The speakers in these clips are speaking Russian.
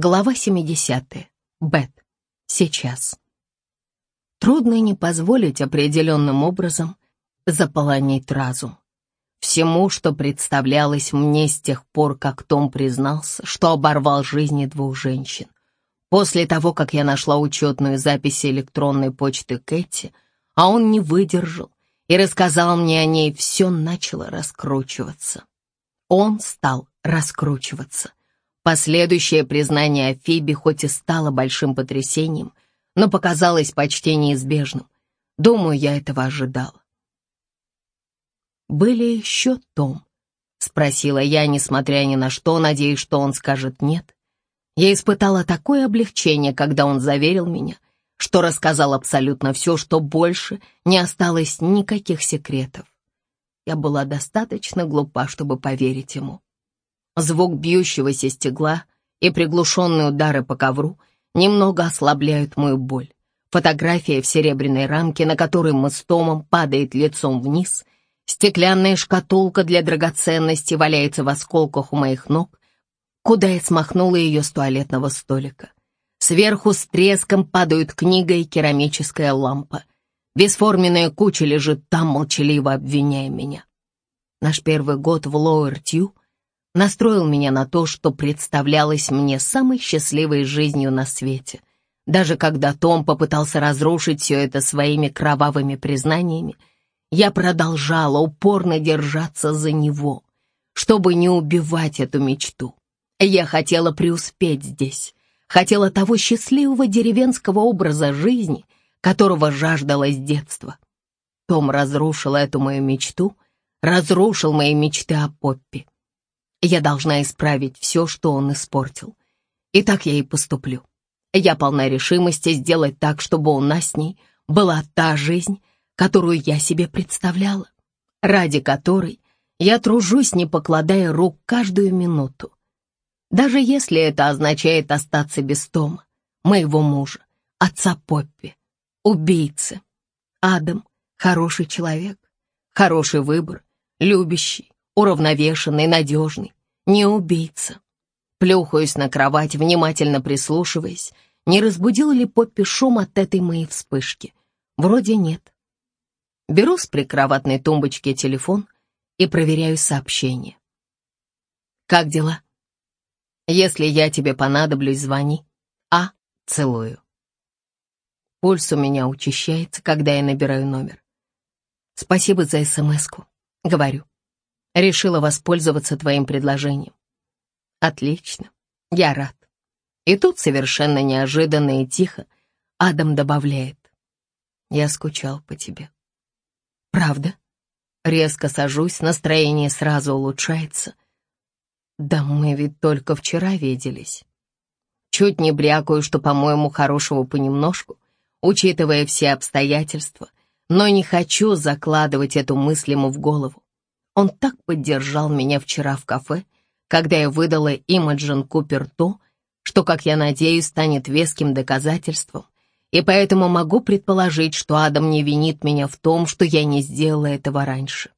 Глава 70. Бет. Сейчас. Трудно не позволить определенным образом заполонить разум. Всему, что представлялось мне с тех пор, как Том признался, что оборвал жизни двух женщин. После того, как я нашла учетную запись электронной почты Кэти, а он не выдержал и рассказал мне о ней, все начало раскручиваться. Он стал раскручиваться. Последующее признание о Фибе хоть и стало большим потрясением, но показалось почти неизбежным. Думаю, я этого ожидала. «Были еще Том?» — спросила я, несмотря ни на что, надеясь, что он скажет «нет». Я испытала такое облегчение, когда он заверил меня, что рассказал абсолютно все, что больше не осталось никаких секретов. Я была достаточно глупа, чтобы поверить ему. Звук бьющегося стекла и приглушенные удары по ковру немного ослабляют мою боль. Фотография в серебряной рамке, на которой мы с Томом падает лицом вниз. Стеклянная шкатулка для драгоценностей валяется в осколках у моих ног, куда я смахнула ее с туалетного столика. Сверху с треском падают книга и керамическая лампа. Бесформенная куча лежит там, молчаливо обвиняя меня. Наш первый год в Лоуэр-Тью настроил меня на то, что представлялось мне самой счастливой жизнью на свете. Даже когда Том попытался разрушить все это своими кровавыми признаниями, я продолжала упорно держаться за него, чтобы не убивать эту мечту. Я хотела преуспеть здесь, хотела того счастливого деревенского образа жизни, которого жаждала с детства. Том разрушил эту мою мечту, разрушил мои мечты о Поппи. Я должна исправить все, что он испортил. И так я и поступлю. Я полна решимости сделать так, чтобы у нас с ней была та жизнь, которую я себе представляла, ради которой я тружусь, не покладая рук каждую минуту. Даже если это означает остаться без Тома, моего мужа, отца Поппи, убийцы. Адам — хороший человек, хороший выбор, любящий, уравновешенный, надежный, не убийца. Плюхаюсь на кровать, внимательно прислушиваясь, не разбудил ли Поппи шум от этой моей вспышки. Вроде нет. Беру с прикроватной тумбочки телефон и проверяю сообщение. «Как дела?» «Если я тебе понадоблюсь, звони. А, целую». Пульс у меня учащается, когда я набираю номер. «Спасибо за смс-ку», — говорю. Решила воспользоваться твоим предложением. Отлично, я рад. И тут совершенно неожиданно и тихо Адам добавляет. Я скучал по тебе. Правда? Резко сажусь, настроение сразу улучшается. Да мы ведь только вчера виделись. Чуть не брякаю, что, по-моему, хорошего понемножку, учитывая все обстоятельства, но не хочу закладывать эту мысль ему в голову. Он так поддержал меня вчера в кафе, когда я выдала Имаджин Купер то, что, как я надеюсь, станет веским доказательством, и поэтому могу предположить, что Адам не винит меня в том, что я не сделала этого раньше.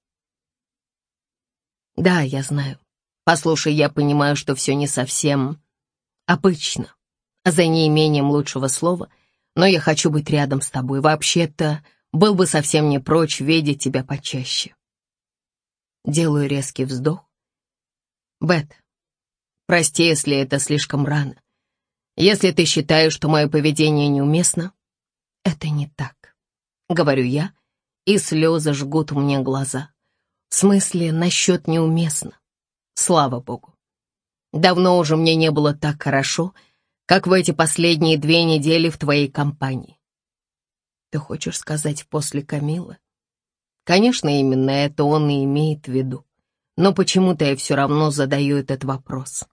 Да, я знаю. Послушай, я понимаю, что все не совсем обычно, за неимением лучшего слова, но я хочу быть рядом с тобой. Вообще-то, был бы совсем не прочь видеть тебя почаще. Делаю резкий вздох. Бет, прости, если это слишком рано. Если ты считаешь, что мое поведение неуместно, это не так. Говорю я, и слезы жгут мне глаза. В смысле, насчет неуместно. Слава богу. Давно уже мне не было так хорошо, как в эти последние две недели в твоей компании. Ты хочешь сказать после Камилы? Конечно, именно это он и имеет в виду. Но почему-то я все равно задаю этот вопрос.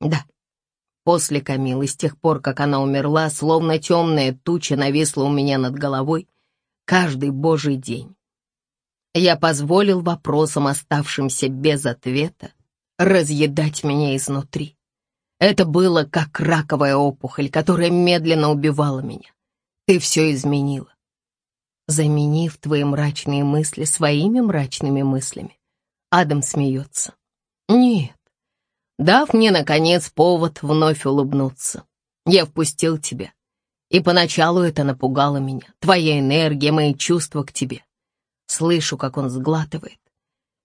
Да, после Камилы, с тех пор, как она умерла, словно темная туча нависла у меня над головой каждый божий день. Я позволил вопросам, оставшимся без ответа, разъедать меня изнутри. Это было как раковая опухоль, которая медленно убивала меня. Ты все изменила заменив твои мрачные мысли своими мрачными мыслями. Адам смеется. Нет, дав мне, наконец, повод вновь улыбнуться. Я впустил тебя. И поначалу это напугало меня. Твоя энергия, мои чувства к тебе. Слышу, как он сглатывает.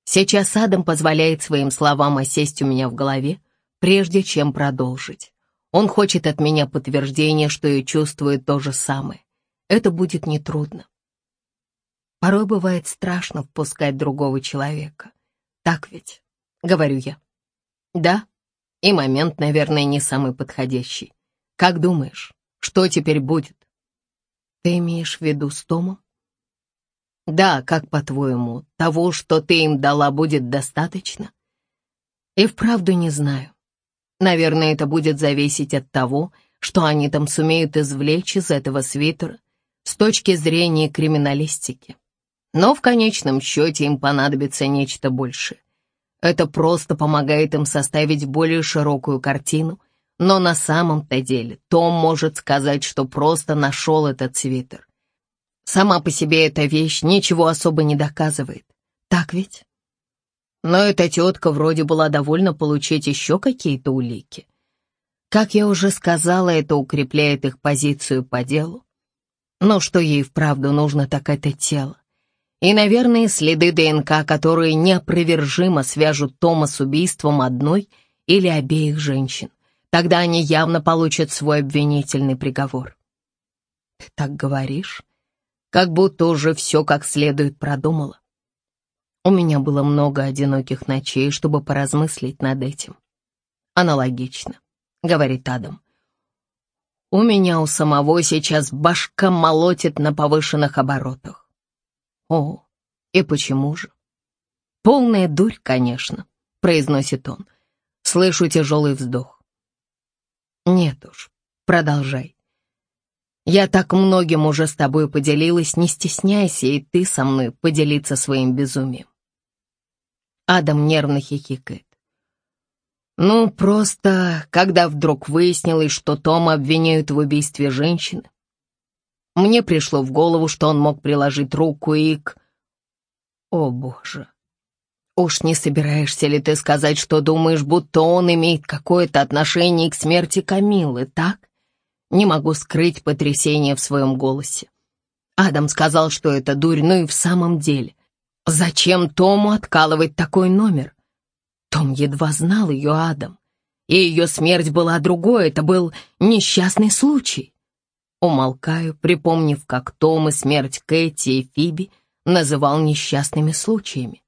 Сейчас Адам позволяет своим словам осесть у меня в голове, прежде чем продолжить. Он хочет от меня подтверждения, что и чувствует то же самое. Это будет нетрудно. Порой бывает страшно впускать другого человека. Так ведь, говорю я. Да, и момент, наверное, не самый подходящий. Как думаешь, что теперь будет? Ты имеешь в виду с Томом? Да, как по-твоему, того, что ты им дала, будет достаточно? И вправду не знаю. Наверное, это будет зависеть от того, что они там сумеют извлечь из этого свитера с точки зрения криминалистики. Но в конечном счете им понадобится нечто большее. Это просто помогает им составить более широкую картину, но на самом-то деле Том может сказать, что просто нашел этот свитер. Сама по себе эта вещь ничего особо не доказывает. Так ведь? Но эта тетка вроде была довольна получить еще какие-то улики. Как я уже сказала, это укрепляет их позицию по делу. Но что ей вправду нужно, так это тело. И, наверное, следы ДНК, которые неопровержимо свяжут Тома с убийством одной или обеих женщин. Тогда они явно получат свой обвинительный приговор. Ты так говоришь, как будто уже все как следует продумала. У меня было много одиноких ночей, чтобы поразмыслить над этим. Аналогично, говорит Адам. У меня у самого сейчас башка молотит на повышенных оборотах. О, и почему же? Полная дурь, конечно, произносит он. Слышу тяжелый вздох. Нет уж, продолжай. Я так многим уже с тобой поделилась, не стесняйся, и ты со мной поделиться своим безумием. Адам нервно хихикает. Ну, просто, когда вдруг выяснилось, что Тома обвиняют в убийстве женщины, мне пришло в голову, что он мог приложить руку и к... О, боже. Уж не собираешься ли ты сказать, что думаешь, будто он имеет какое-то отношение к смерти Камилы, так? Не могу скрыть потрясение в своем голосе. Адам сказал, что это дурь, ну и в самом деле. Зачем Тому откалывать такой номер? Том едва знал ее, Адам. И ее смерть была другой, это был несчастный случай. Умолкаю, припомнив, как Том и смерть Кэти и Фиби называл несчастными случаями.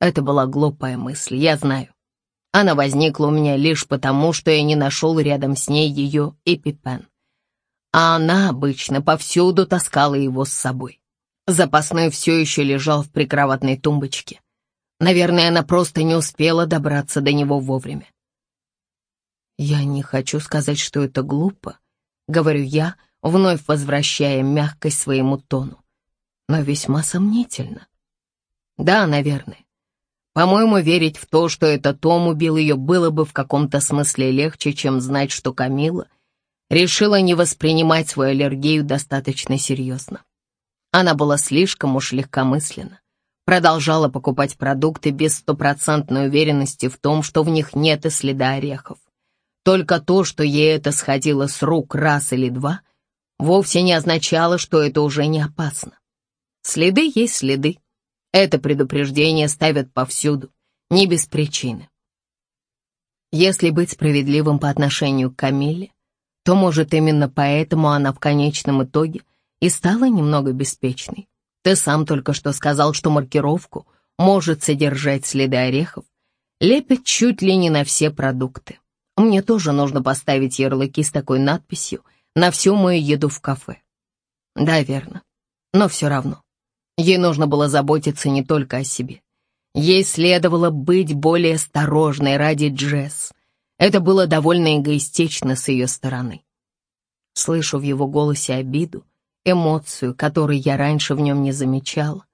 Это была глупая мысль, я знаю. Она возникла у меня лишь потому, что я не нашел рядом с ней ее эпипен. А она обычно повсюду таскала его с собой. Запасной все еще лежал в прикроватной тумбочке. Наверное, она просто не успела добраться до него вовремя. «Я не хочу сказать, что это глупо», — говорю я, вновь возвращая мягкость своему тону. «Но весьма сомнительно». «Да, наверное. По-моему, верить в то, что это Том убил ее, было бы в каком-то смысле легче, чем знать, что Камила решила не воспринимать свою аллергию достаточно серьезно. Она была слишком уж легкомысленна продолжала покупать продукты без стопроцентной уверенности в том, что в них нет и следа орехов. Только то, что ей это сходило с рук раз или два, вовсе не означало, что это уже не опасно. Следы есть следы. Это предупреждение ставят повсюду, не без причины. Если быть справедливым по отношению к Камиле, то, может, именно поэтому она в конечном итоге и стала немного беспечной. Ты сам только что сказал, что маркировку может содержать следы орехов. Лепят чуть ли не на все продукты. Мне тоже нужно поставить ярлыки с такой надписью на всю мою еду в кафе. Да, верно. Но все равно. Ей нужно было заботиться не только о себе. Ей следовало быть более осторожной ради Джесс. Это было довольно эгоистично с ее стороны. Слышу в его голосе обиду, эмоцию, которой я раньше в нем не замечала.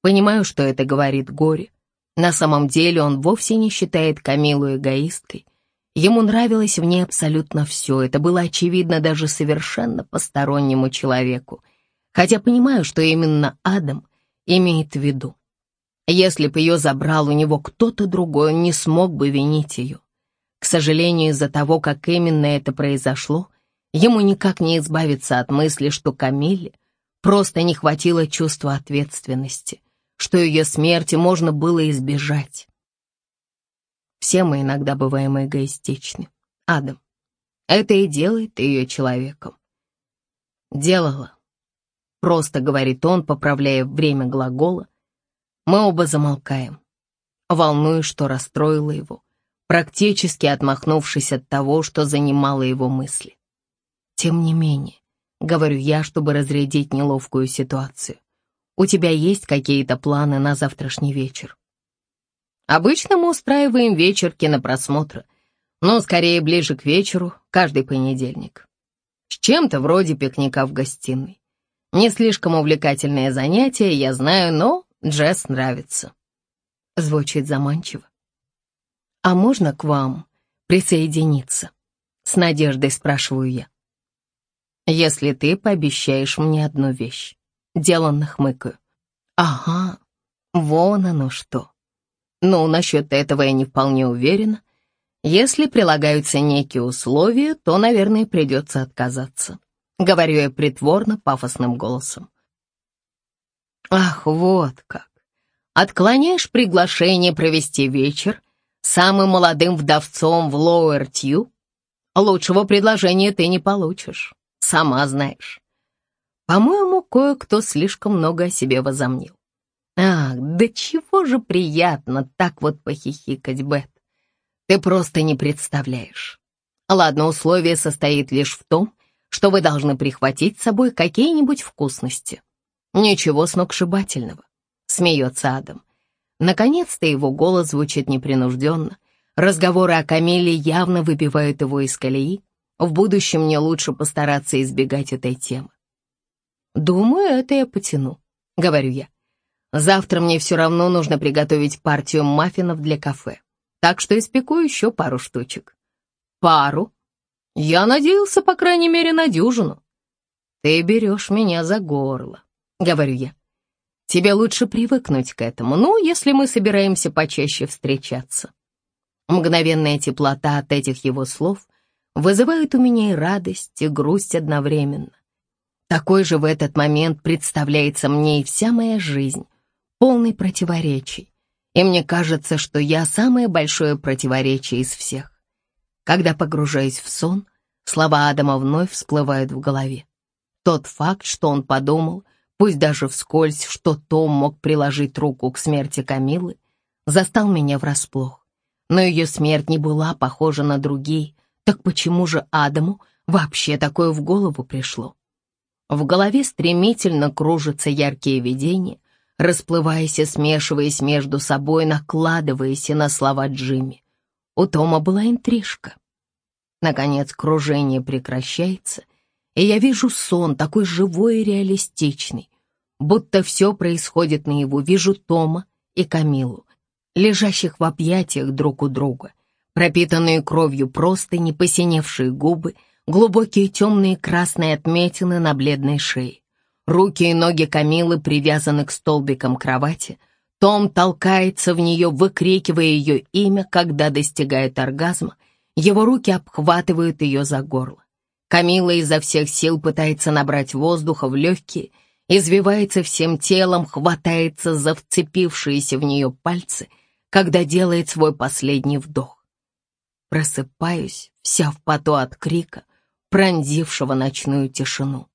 Понимаю, что это говорит горе. На самом деле он вовсе не считает Камилу эгоисткой. Ему нравилось в ней абсолютно все, это было очевидно даже совершенно постороннему человеку. Хотя понимаю, что именно Адам имеет в виду. Если бы ее забрал у него кто-то другой, он не смог бы винить ее. К сожалению, из-за того, как именно это произошло, ему никак не избавиться от мысли, что Камилле просто не хватило чувства ответственности, что ее смерти можно было избежать. Все мы иногда бываем эгоистичны. Адам, это и делает ее человеком. Делала. Просто говорит он, поправляя время глагола. Мы оба замолкаем. Волнуюсь, что расстроило его, практически отмахнувшись от того, что занимало его мысли. Тем не менее, говорю я, чтобы разрядить неловкую ситуацию. У тебя есть какие-то планы на завтрашний вечер? Обычно мы устраиваем вечер кинопросмотра, но скорее ближе к вечеру, каждый понедельник. С чем-то вроде пикника в гостиной. Не слишком увлекательное занятие, я знаю, но Джесс нравится. Звучит заманчиво. А можно к вам присоединиться? С надеждой спрашиваю я. Если ты пообещаешь мне одну вещь. Деланно хмыкаю. Ага, вон оно что. Ну, насчет этого я не вполне уверена. Если прилагаются некие условия, то, наверное, придется отказаться. Говорю я притворно, пафосным голосом. Ах, вот как. Отклоняешь приглашение провести вечер самым молодым вдовцом в Лоуэр-Тью? Лучшего предложения ты не получишь, сама знаешь. По-моему, кое-кто слишком много о себе возомнил. Ах, да чего же приятно так вот похихикать, Бет. Ты просто не представляешь. Ладно, условие состоит лишь в том, что вы должны прихватить с собой какие-нибудь вкусности. Ничего сногсшибательного, смеется Адам. Наконец-то его голос звучит непринужденно. Разговоры о Камиле явно выбивают его из колеи. В будущем мне лучше постараться избегать этой темы. «Думаю, это я потяну», — говорю я. «Завтра мне все равно нужно приготовить партию маффинов для кафе, так что испеку еще пару штучек». «Пару?» Я надеялся, по крайней мере, на дюжину. Ты берешь меня за горло, говорю я. Тебе лучше привыкнуть к этому, ну, если мы собираемся почаще встречаться. Мгновенная теплота от этих его слов вызывает у меня и радость, и грусть одновременно. Такой же в этот момент представляется мне и вся моя жизнь, полный противоречий. И мне кажется, что я самое большое противоречие из всех. Когда погружаюсь в сон, слова Адама вновь всплывают в голове. Тот факт, что он подумал, пусть даже вскользь, что Том мог приложить руку к смерти Камилы, застал меня врасплох. Но ее смерть не была похожа на другие, так почему же Адаму вообще такое в голову пришло? В голове стремительно кружатся яркие видения, расплываясь и смешиваясь между собой, накладываясь на слова Джимми. У Тома была интрижка. Наконец кружение прекращается, и я вижу сон, такой живой и реалистичный, будто все происходит наяву. Вижу Тома и Камилу, лежащих в объятиях друг у друга, пропитанные кровью простыни, посиневшие губы, глубокие темные красные отметины на бледной шее. Руки и ноги Камилы привязаны к столбикам кровати — том толкается в нее, выкрикивая ее имя, когда достигает оргазма. Его руки обхватывают ее за горло. Камила изо всех сил пытается набрать воздуха в легкие, извивается всем телом, хватается за вцепившиеся в нее пальцы, когда делает свой последний вдох. Просыпаюсь, вся в поту от крика, пронзившего ночную тишину.